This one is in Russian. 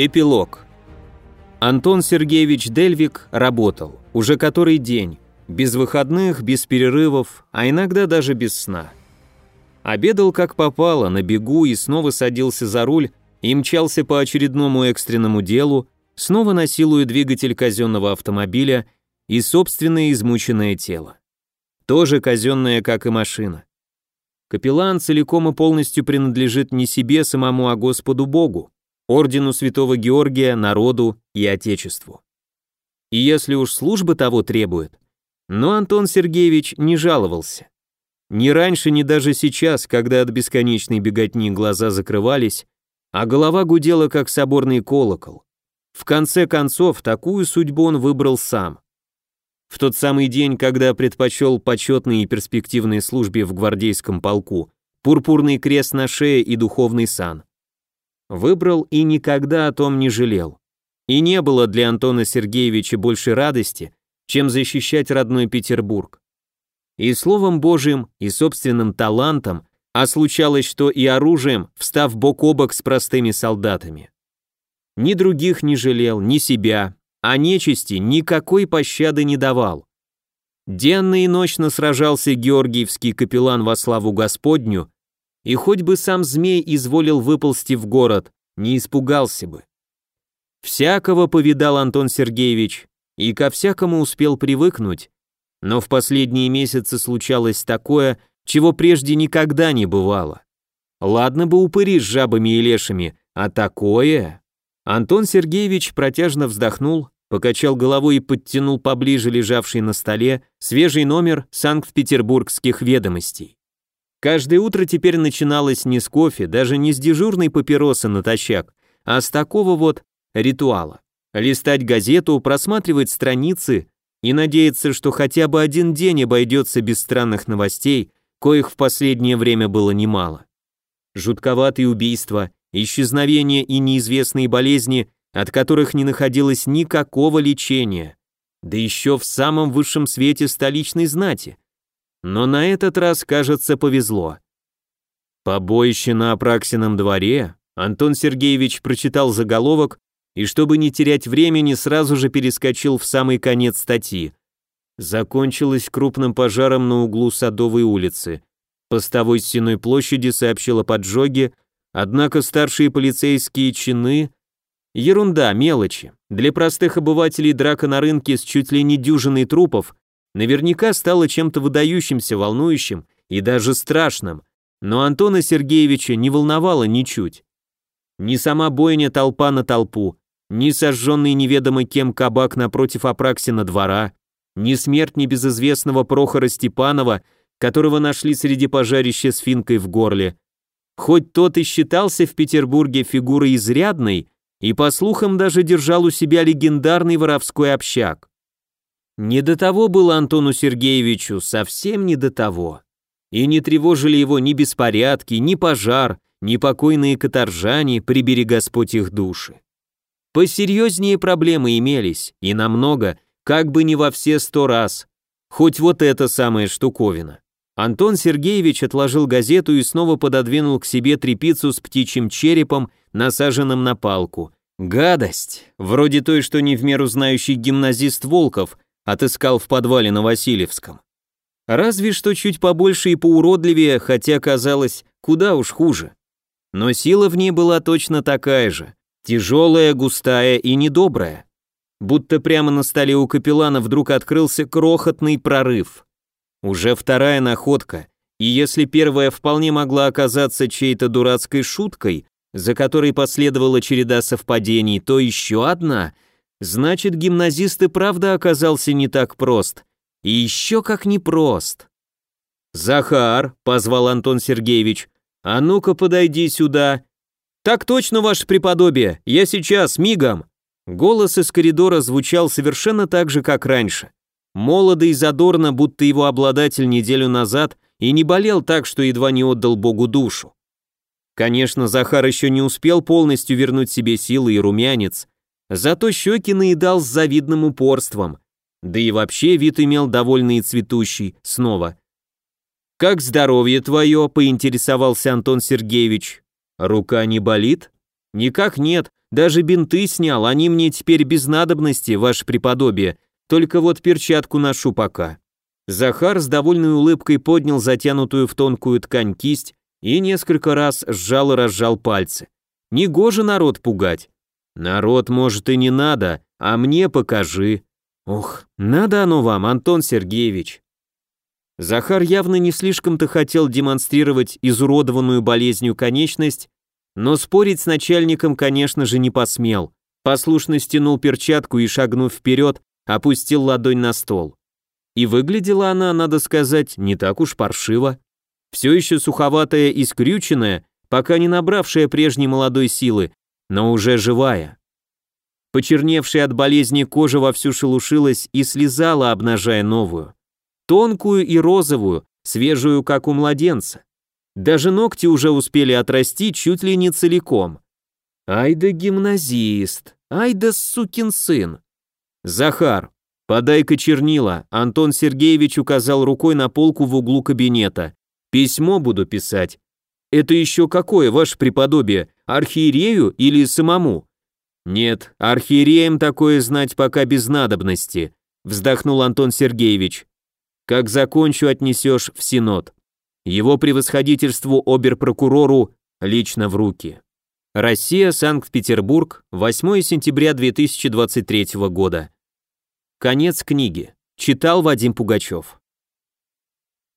Эпилог. Антон Сергеевич Дельвик работал, уже который день, без выходных, без перерывов, а иногда даже без сна. Обедал как попало, на бегу и снова садился за руль и мчался по очередному экстренному делу, снова насилуя двигатель казенного автомобиля и собственное измученное тело. Тоже казенное, как и машина. Капеллан целиком и полностью принадлежит не себе самому, а Господу Богу ордену святого Георгия, народу и отечеству. И если уж служба того требует, но Антон Сергеевич не жаловался. Ни раньше, ни даже сейчас, когда от бесконечной беготни глаза закрывались, а голова гудела, как соборный колокол. В конце концов, такую судьбу он выбрал сам. В тот самый день, когда предпочел почетной и перспективной службе в гвардейском полку, пурпурный крест на шее и духовный сан. Выбрал и никогда о том не жалел. И не было для Антона Сергеевича больше радости, чем защищать родной Петербург. И словом Божьим, и собственным талантом, а случалось, что и оружием, встав бок о бок с простыми солдатами. Ни других не жалел, ни себя, а нечисти никакой пощады не давал. Денно и ночно сражался георгиевский капеллан во славу Господню, и хоть бы сам змей изволил выползти в город, не испугался бы. Всякого повидал Антон Сергеевич, и ко всякому успел привыкнуть, но в последние месяцы случалось такое, чего прежде никогда не бывало. Ладно бы упыри с жабами и лешами, а такое... Антон Сергеевич протяжно вздохнул, покачал головой и подтянул поближе лежавший на столе свежий номер Санкт-Петербургских ведомостей. Каждое утро теперь начиналось не с кофе, даже не с дежурной папиросы натощак, а с такого вот ритуала. Листать газету, просматривать страницы и надеяться, что хотя бы один день обойдется без странных новостей, коих в последнее время было немало. Жутковатые убийства, исчезновения и неизвестные болезни, от которых не находилось никакого лечения. Да еще в самом высшем свете столичной знати – но на этот раз, кажется, повезло. Побоище на Апраксином дворе, Антон Сергеевич прочитал заголовок и, чтобы не терять времени, сразу же перескочил в самый конец статьи. Закончилось крупным пожаром на углу Садовой улицы. Постовой стеной площади сообщил о поджоге, однако старшие полицейские чины... Ерунда, мелочи. Для простых обывателей драка на рынке с чуть ли не дюжиной трупов наверняка стало чем-то выдающимся, волнующим и даже страшным, но Антона Сергеевича не волновало ничуть. Ни сама бойня толпа на толпу, ни сожженный неведомо кем кабак напротив Апраксина двора, ни смерть небезызвестного Прохора Степанова, которого нашли среди пожарища с финкой в горле. Хоть тот и считался в Петербурге фигурой изрядной, и, по слухам, даже держал у себя легендарный воровской общак. Не до того было Антону Сергеевичу, совсем не до того. И не тревожили его ни беспорядки, ни пожар, ни покойные каторжане, прибери Господь их души. Посерьезнее проблемы имелись, и намного, как бы не во все сто раз. Хоть вот эта самая штуковина. Антон Сергеевич отложил газету и снова пододвинул к себе трепицу с птичьим черепом, насаженным на палку. Гадость, вроде той, что не в меру знающий гимназист Волков отыскал в подвале на Васильевском. Разве что чуть побольше и поуродливее, хотя казалось, куда уж хуже. Но сила в ней была точно такая же, тяжелая, густая и недобрая. Будто прямо на столе у капеллана вдруг открылся крохотный прорыв. Уже вторая находка, и если первая вполне могла оказаться чьей-то дурацкой шуткой, за которой последовала череда совпадений, то еще одна — Значит, гимназист и правда оказался не так прост. И еще как непрост. «Захар», — позвал Антон Сергеевич, — «а ну-ка подойди сюда». «Так точно, ваше преподобие, я сейчас, мигом». Голос из коридора звучал совершенно так же, как раньше. Молодо и задорно, будто его обладатель неделю назад и не болел так, что едва не отдал Богу душу. Конечно, Захар еще не успел полностью вернуть себе силы и румянец, Зато щеки наедал с завидным упорством. Да и вообще вид имел довольный и цветущий, снова. «Как здоровье твое?» – поинтересовался Антон Сергеевич. «Рука не болит?» Никак нет, даже бинты снял, они мне теперь без надобности, ваше преподобие, только вот перчатку ношу пока. Захар с довольной улыбкой поднял затянутую в тонкую ткань кисть и несколько раз сжал и разжал пальцы. Негоже народ пугать. Народ, может, и не надо, а мне покажи. Ох, надо оно вам, Антон Сергеевич. Захар явно не слишком-то хотел демонстрировать изуродованную болезнью конечность, но спорить с начальником, конечно же, не посмел. Послушно стянул перчатку и, шагнув вперед, опустил ладонь на стол. И выглядела она, надо сказать, не так уж паршиво. Все еще суховатая и скрюченная, пока не набравшая прежней молодой силы, но уже живая. Почерневшая от болезни кожа вовсю шелушилась и слезала, обнажая новую. Тонкую и розовую, свежую, как у младенца. Даже ногти уже успели отрасти чуть ли не целиком. Ай да гимназист, ай да сукин сын. Захар, подай-ка чернила, Антон Сергеевич указал рукой на полку в углу кабинета. Письмо буду писать. Это еще какое, ваше преподобие, архиерею или самому? Нет, архиереям такое знать пока без надобности, вздохнул Антон Сергеевич. Как закончу, отнесешь в Синод. Его превосходительству оберпрокурору лично в руки. Россия, Санкт-Петербург, 8 сентября 2023 года. Конец книги. Читал Вадим Пугачев.